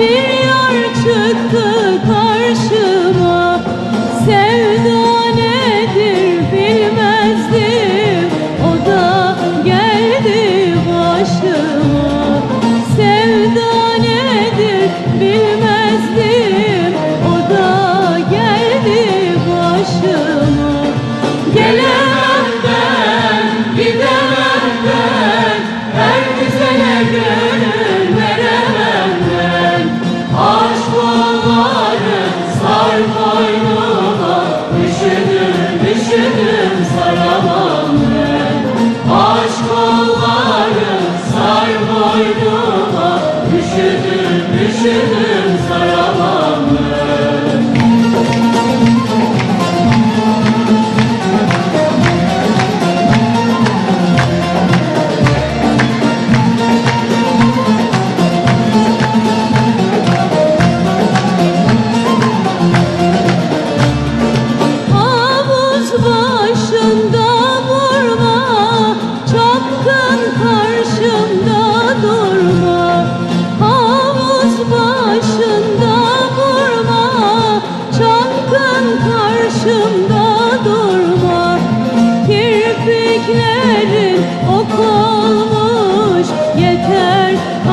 Bir yar çıktı karşıma yeter.